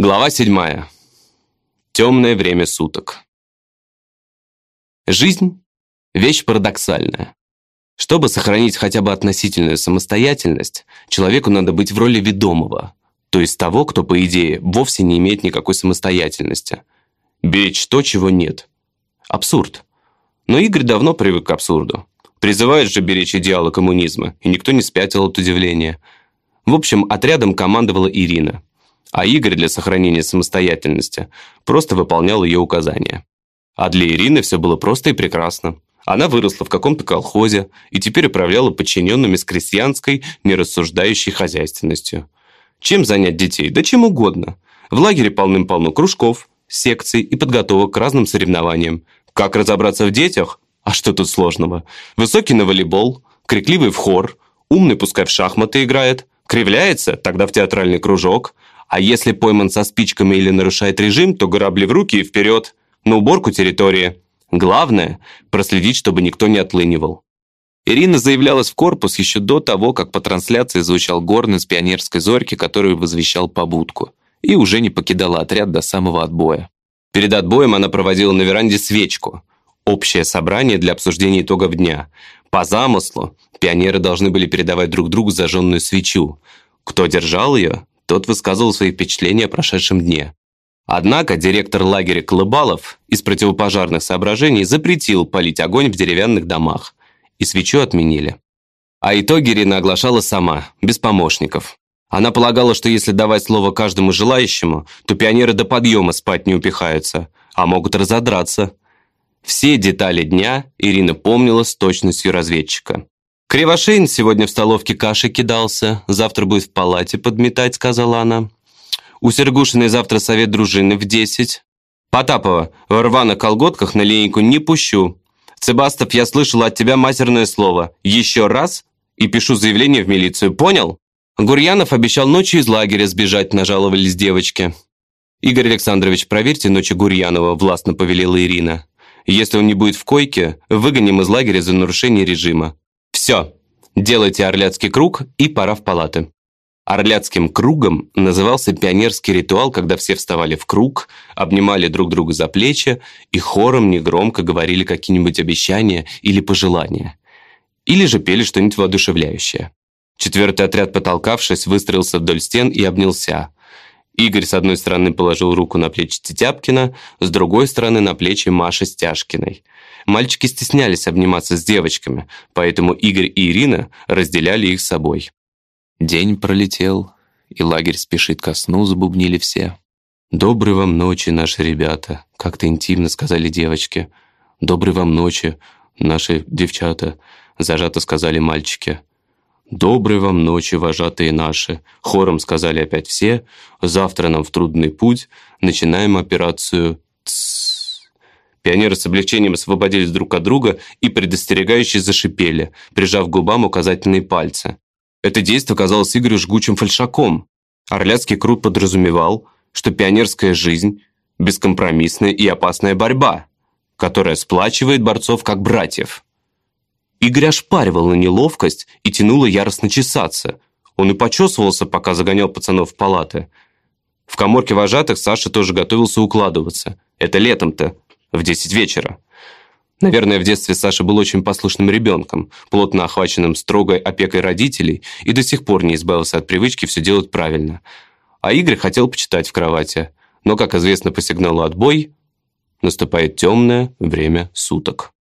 Глава седьмая. Темное время суток. Жизнь – вещь парадоксальная. Чтобы сохранить хотя бы относительную самостоятельность, человеку надо быть в роли ведомого, то есть того, кто, по идее, вовсе не имеет никакой самостоятельности. Беречь то, чего нет. Абсурд. Но Игорь давно привык к абсурду. Призывает же беречь идеалы коммунизма, и никто не спятил от удивления. В общем, отрядом командовала Ирина – а Игорь для сохранения самостоятельности просто выполнял ее указания. А для Ирины все было просто и прекрасно. Она выросла в каком-то колхозе и теперь управляла подчиненными с крестьянской, нерассуждающей хозяйственностью. Чем занять детей? Да чем угодно. В лагере полным-полно кружков, секций и подготовок к разным соревнованиям. Как разобраться в детях? А что тут сложного? Высокий на волейбол, крикливый в хор, умный пускай в шахматы играет, кривляется, тогда в театральный кружок – а если пойман со спичками или нарушает режим, то грабли в руки и вперед, на уборку территории. Главное – проследить, чтобы никто не отлынивал. Ирина заявлялась в корпус еще до того, как по трансляции звучал горн с пионерской зорьки, который возвещал побудку, и уже не покидала отряд до самого отбоя. Перед отбоем она проводила на веранде свечку – общее собрание для обсуждения итогов дня. По замыслу, пионеры должны были передавать друг другу зажженную свечу. Кто держал ее, тот высказывал свои впечатления о прошедшем дне. Однако директор лагеря Колыбалов из противопожарных соображений запретил палить огонь в деревянных домах, и свечу отменили. А итоги Ирина оглашала сама, без помощников. Она полагала, что если давать слово каждому желающему, то пионеры до подъема спать не упихаются, а могут разодраться. Все детали дня Ирина помнила с точностью разведчика. «Кривошеин сегодня в столовке каши кидался, завтра будет в палате подметать», — сказала она. «У Сергушиной завтра совет дружины в десять. Потапова, в рваных колготках на линейку не пущу. Цебастов, я слышала от тебя матерное слово. Еще раз и пишу заявление в милицию, понял?» Гурьянов обещал ночью из лагеря сбежать, нажаловались девочки. «Игорь Александрович, проверьте ночи Гурьянова», – властно повелела Ирина. «Если он не будет в койке, выгоним из лагеря за нарушение режима. Все, делайте орляцкий круг и пора в палаты. Орляцким кругом назывался пионерский ритуал, когда все вставали в круг, обнимали друг друга за плечи и хором негромко говорили какие-нибудь обещания или пожелания. Или же пели что-нибудь воодушевляющее. Четвертый отряд, потолкавшись, выстроился вдоль стен и обнялся. Игорь с одной стороны положил руку на плечи Тетяпкина, с другой стороны на плечи Маши Стяжкиной – Мальчики стеснялись обниматься с девочками, поэтому Игорь и Ирина разделяли их с собой. День пролетел, и лагерь спешит ко сну, забубнили все. «Доброй вам ночи, наши ребята», — как-то интимно сказали девочки. «Доброй вам ночи, наши девчата», — зажато сказали мальчики. «Доброй вам ночи, вожатые наши», — хором сказали опять все. «Завтра нам в трудный путь. Начинаем операцию Пионеры с облегчением освободились друг от друга и предостерегающе зашипели, прижав к губам указательные пальцы. Это действие казалось Игорю жгучим фальшаком. Орляцкий крут подразумевал, что пионерская жизнь – бескомпромиссная и опасная борьба, которая сплачивает борцов как братьев. Игорь ошпаривал на неловкость и тянуло яростно чесаться. Он и почесывался, пока загонял пацанов в палаты. В коморке вожатых Саша тоже готовился укладываться. Это летом-то, в 10 вечера. Наверное, в детстве Саша был очень послушным ребенком, плотно охваченным строгой опекой родителей и до сих пор не избавился от привычки все делать правильно. А Игорь хотел почитать в кровати. Но, как известно по сигналу «отбой», наступает темное время суток.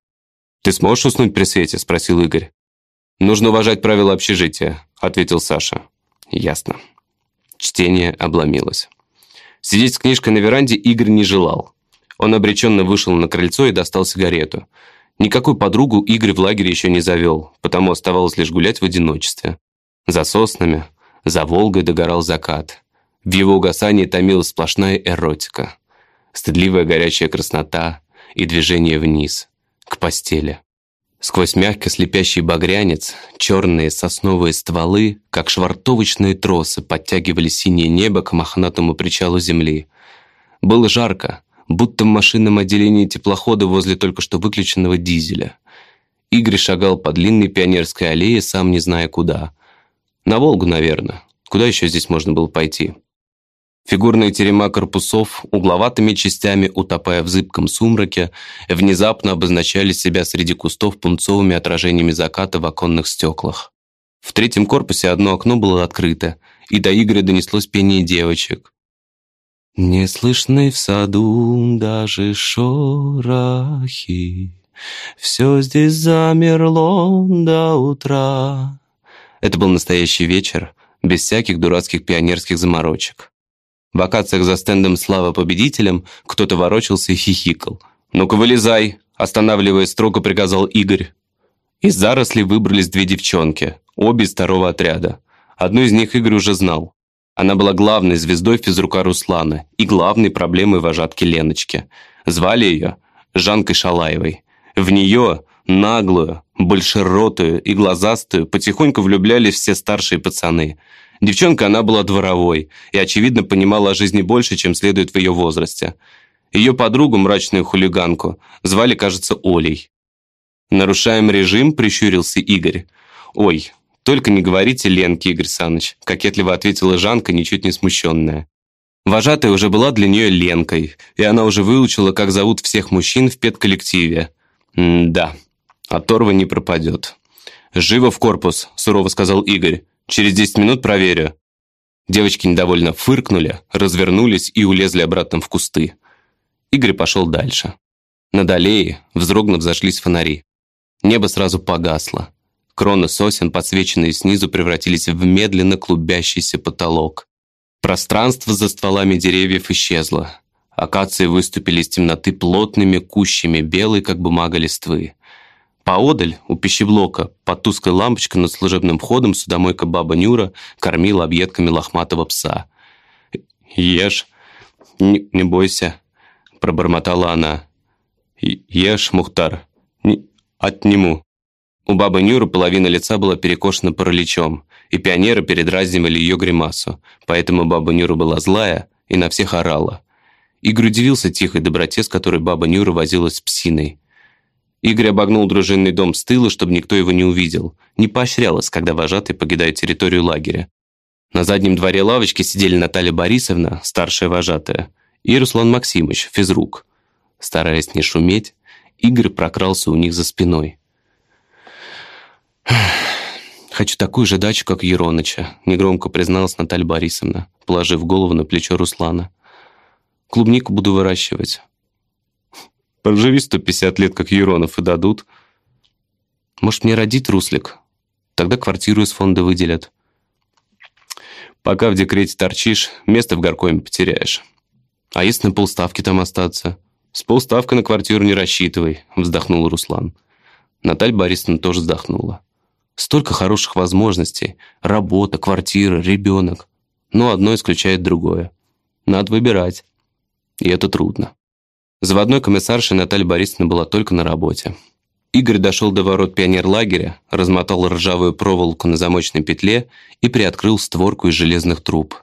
«Ты сможешь уснуть при свете?» – спросил Игорь. «Нужно уважать правила общежития», – ответил Саша. «Ясно». Чтение обломилось. Сидеть с книжкой на веранде Игорь не желал. Он обреченно вышел на крыльцо и достал сигарету. Никакую подругу Игорь в лагере еще не завел, потому оставалось лишь гулять в одиночестве. За соснами, за Волгой догорал закат. В его угасании томилась сплошная эротика. Стыдливая горячая краснота и движение вниз, к постели. Сквозь мягко слепящий багрянец черные сосновые стволы, как швартовочные тросы, подтягивали синее небо к мохнатому причалу земли. Было жарко, будто в машинном отделении теплохода возле только что выключенного дизеля. Игорь шагал по длинной пионерской аллее, сам не зная куда. На Волгу, наверное. Куда еще здесь можно было пойти? Фигурные терема корпусов, угловатыми частями утопая в зыбком сумраке, внезапно обозначали себя среди кустов пунцовыми отражениями заката в оконных стеклах. В третьем корпусе одно окно было открыто, и до Игоря донеслось пение девочек. «Не слышны в саду даже шорохи, все здесь замерло до утра». Это был настоящий вечер, без всяких дурацких пионерских заморочек. В акациях за стендом «Слава победителям» кто-то ворочался и хихикал. «Ну-ка, вылезай!» – останавливая строго приказал Игорь. Из зарослей выбрались две девчонки, обе из второго отряда. Одну из них Игорь уже знал. Она была главной звездой физрука Руслана и главной проблемой вожатки Леночки. Звали ее Жанкой Шалаевой. В нее, наглую, большеротую и глазастую, потихоньку влюблялись все старшие пацаны – Девчонка она была дворовой и, очевидно, понимала о жизни больше, чем следует в ее возрасте. Ее подругу, мрачную хулиганку, звали, кажется, Олей. «Нарушаем режим», – прищурился Игорь. «Ой, только не говорите Ленке, Игорь Саныч», – кокетливо ответила Жанка, ничуть не смущенная. Вожатая уже была для нее Ленкой, и она уже выучила, как зовут всех мужчин в педколлективе. «Да, оторва не пропадет». «Живо в корпус», – сурово сказал Игорь. Через десять минут проверю». Девочки недовольно фыркнули, развернулись и улезли обратно в кусты. Игорь пошел дальше. Над аллеей, вздрогнув, зашлись фонари. Небо сразу погасло. Кроны сосен, подсвеченные снизу, превратились в медленно клубящийся потолок. Пространство за стволами деревьев исчезло. Акации выступили из темноты плотными кущами белой, как бумага листвы. Поодаль, у пищеблока, под тусклой лампочкой над служебным входом судомойка баба Нюра кормила объедками лохматого пса. «Ешь, не, не бойся», — пробормотала она. «Ешь, Мухтар, не, отниму». У бабы Нюры половина лица была перекошена параличом, и пионеры передразнивали ее гримасу, поэтому баба Нюра была злая и на всех орала. Игорь удивился тихой доброте, с которой баба Нюра возилась с псиной. Игорь обогнул дружинный дом с тыла, чтобы никто его не увидел. Не поощрялось, когда вожатый покидает территорию лагеря. На заднем дворе лавочки сидели Наталья Борисовна, старшая вожатая, и Руслан Максимович, физрук. Стараясь не шуметь, Игорь прокрался у них за спиной. «Хочу такую же дачу, как Ероныча», — негромко призналась Наталья Борисовна, положив голову на плечо Руслана. «Клубнику буду выращивать. Проживи 150 лет, как Еронов, и дадут. Может, мне родить Руслик? Тогда квартиру из фонда выделят. Пока в декрете торчишь, место в горкоме потеряешь. А если на полставки там остаться? С полставкой на квартиру не рассчитывай, вздохнул Руслан. Наталья Борисовна тоже вздохнула. Столько хороших возможностей. Работа, квартира, ребенок. Но одно исключает другое. Надо выбирать. И это трудно. Заводной комиссарша Наталья Борисовна была только на работе. Игорь дошел до ворот пионерлагеря, размотал ржавую проволоку на замочной петле и приоткрыл створку из железных труб.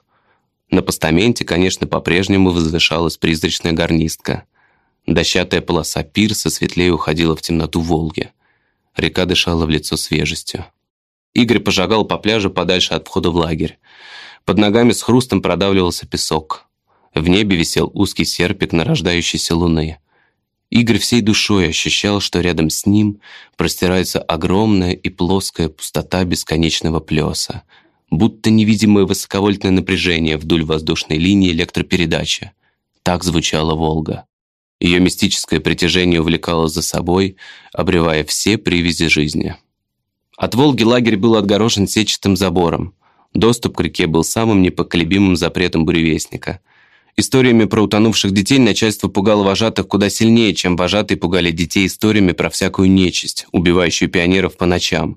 На постаменте, конечно, по-прежнему возвышалась призрачная гарнистка. Дощатая полоса пирса светлее уходила в темноту Волги. Река дышала в лицо свежестью. Игорь пожагал по пляжу подальше от входа в лагерь. Под ногами с хрустом продавливался песок. В небе висел узкий серпик нарождающейся луны. Игорь всей душой ощущал, что рядом с ним простирается огромная и плоская пустота бесконечного плеса, будто невидимое высоковольтное напряжение вдоль воздушной линии электропередачи. Так звучала «Волга». Ее мистическое притяжение увлекало за собой, обревая все привязи жизни. От Волги лагерь был отгорожен сетчатым забором. Доступ к реке был самым непоколебимым запретом буревестника – Историями про утонувших детей начальство пугало вожатых куда сильнее, чем вожатые пугали детей историями про всякую нечисть, убивающую пионеров по ночам.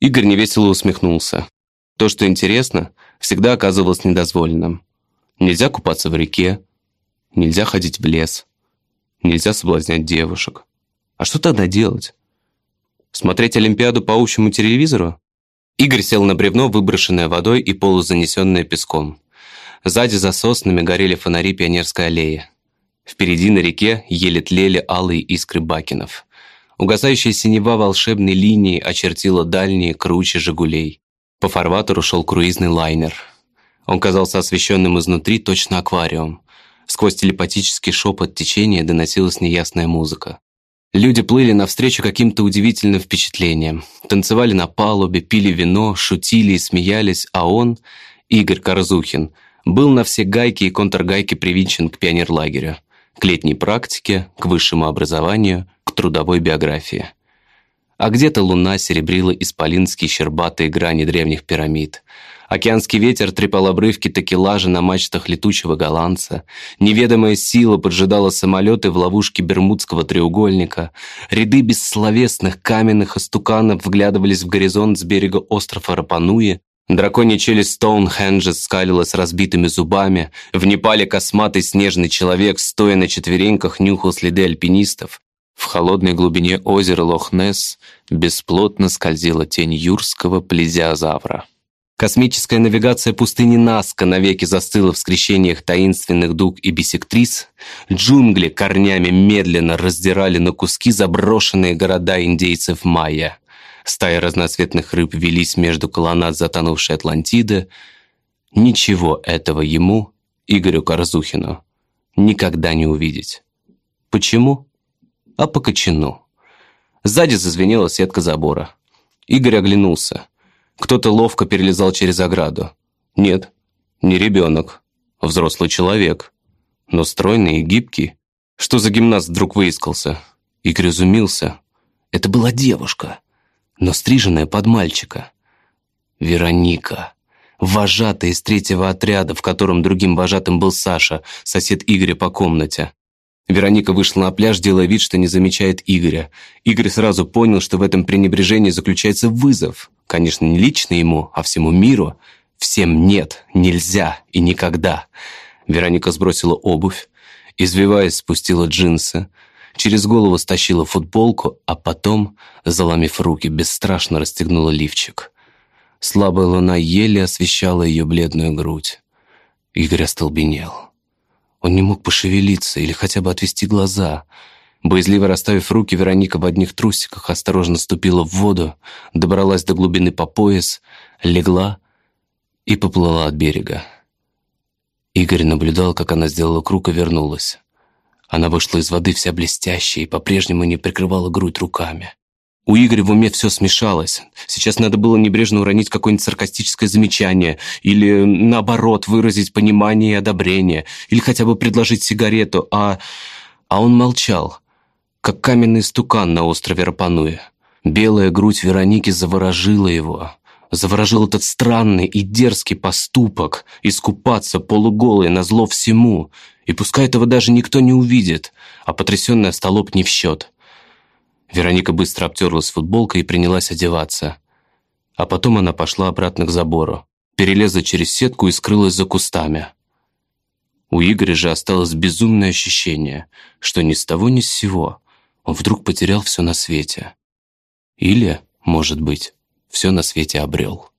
Игорь невесело усмехнулся. То, что интересно, всегда оказывалось недозволенным. Нельзя купаться в реке, нельзя ходить в лес, нельзя соблазнять девушек. А что тогда делать? Смотреть Олимпиаду по общему телевизору? Игорь сел на бревно, выброшенное водой и полузанесенное песком. Сзади за соснами горели фонари Пионерской аллеи. Впереди на реке еле тлели алые искры бакенов. Угасающая синева волшебной линии очертила дальние круче «Жигулей». По фарватеру шел круизный лайнер. Он казался освещенным изнутри, точно аквариум. Сквозь телепатический шепот течения доносилась неясная музыка. Люди плыли навстречу каким-то удивительным впечатлениям. Танцевали на палубе, пили вино, шутили и смеялись, а он, Игорь Корзухин, был на все гайки и контргайки привинчен к пионерлагерю, к летней практике, к высшему образованию, к трудовой биографии. А где-то луна серебрила исполинские щербатые грани древних пирамид – Океанский ветер трепал обрывки такелажа на мачтах летучего голландца. Неведомая сила поджидала самолеты в ловушке Бермудского треугольника. Ряды бессловесных каменных истуканов вглядывались в горизонт с берега острова Рапануи. Драконья челюсть Стоунхенджа скалилась разбитыми зубами. В Непале косматый снежный человек, стоя на четвереньках, нюхал следы альпинистов. В холодной глубине озера Лох-Несс бесплотно скользила тень юрского плезиозавра. Космическая навигация пустыни Наска навеки застыла в скрещениях таинственных дуг и бисектрис. Джунгли корнями медленно раздирали на куски заброшенные города индейцев майя. Стаи разноцветных рыб велись между колоннад затонувшей Атлантиды. Ничего этого ему, Игорю Корзухину, никогда не увидеть. Почему? А по кочану. Сзади зазвенела сетка забора. Игорь оглянулся. Кто-то ловко перелезал через ограду. Нет, не ребенок, взрослый человек. Но стройный и гибкий. Что за гимнаст вдруг выискался? Игорь изумился. Это была девушка, но стриженная под мальчика. Вероника. Вожатая из третьего отряда, в котором другим вожатым был Саша, сосед Игоря по комнате. Вероника вышла на пляж, делая вид, что не замечает Игоря. Игорь сразу понял, что в этом пренебрежении заключается вызов. Конечно, не лично ему, а всему миру. Всем нет, нельзя и никогда. Вероника сбросила обувь, извиваясь, спустила джинсы, через голову стащила футболку, а потом, заломив руки, бесстрашно расстегнула лифчик. Слабая луна еле освещала ее бледную грудь. Игорь остолбенел. Он не мог пошевелиться или хотя бы отвести глаза — Боязливо расставив руки, Вероника в одних трусиках осторожно ступила в воду, добралась до глубины по пояс, легла и поплыла от берега. Игорь наблюдал, как она сделала круг и вернулась. Она вышла из воды вся блестящая и по-прежнему не прикрывала грудь руками. У Игоря в уме все смешалось. Сейчас надо было небрежно уронить какое-нибудь саркастическое замечание или, наоборот, выразить понимание и одобрение, или хотя бы предложить сигарету, а... А он молчал, как каменный стукан на острове Рапануя. Белая грудь Вероники заворожила его. Заворожил этот странный и дерзкий поступок — искупаться полуголой на зло всему. И пускай этого даже никто не увидит, а потрясенный остолоп не в счет. Вероника быстро обтерлась футболкой и принялась одеваться. А потом она пошла обратно к забору, перелезла через сетку и скрылась за кустами. У Игоря же осталось безумное ощущение, что ни с того ни с сего он вдруг потерял все на свете. Или, может быть, все на свете обрел.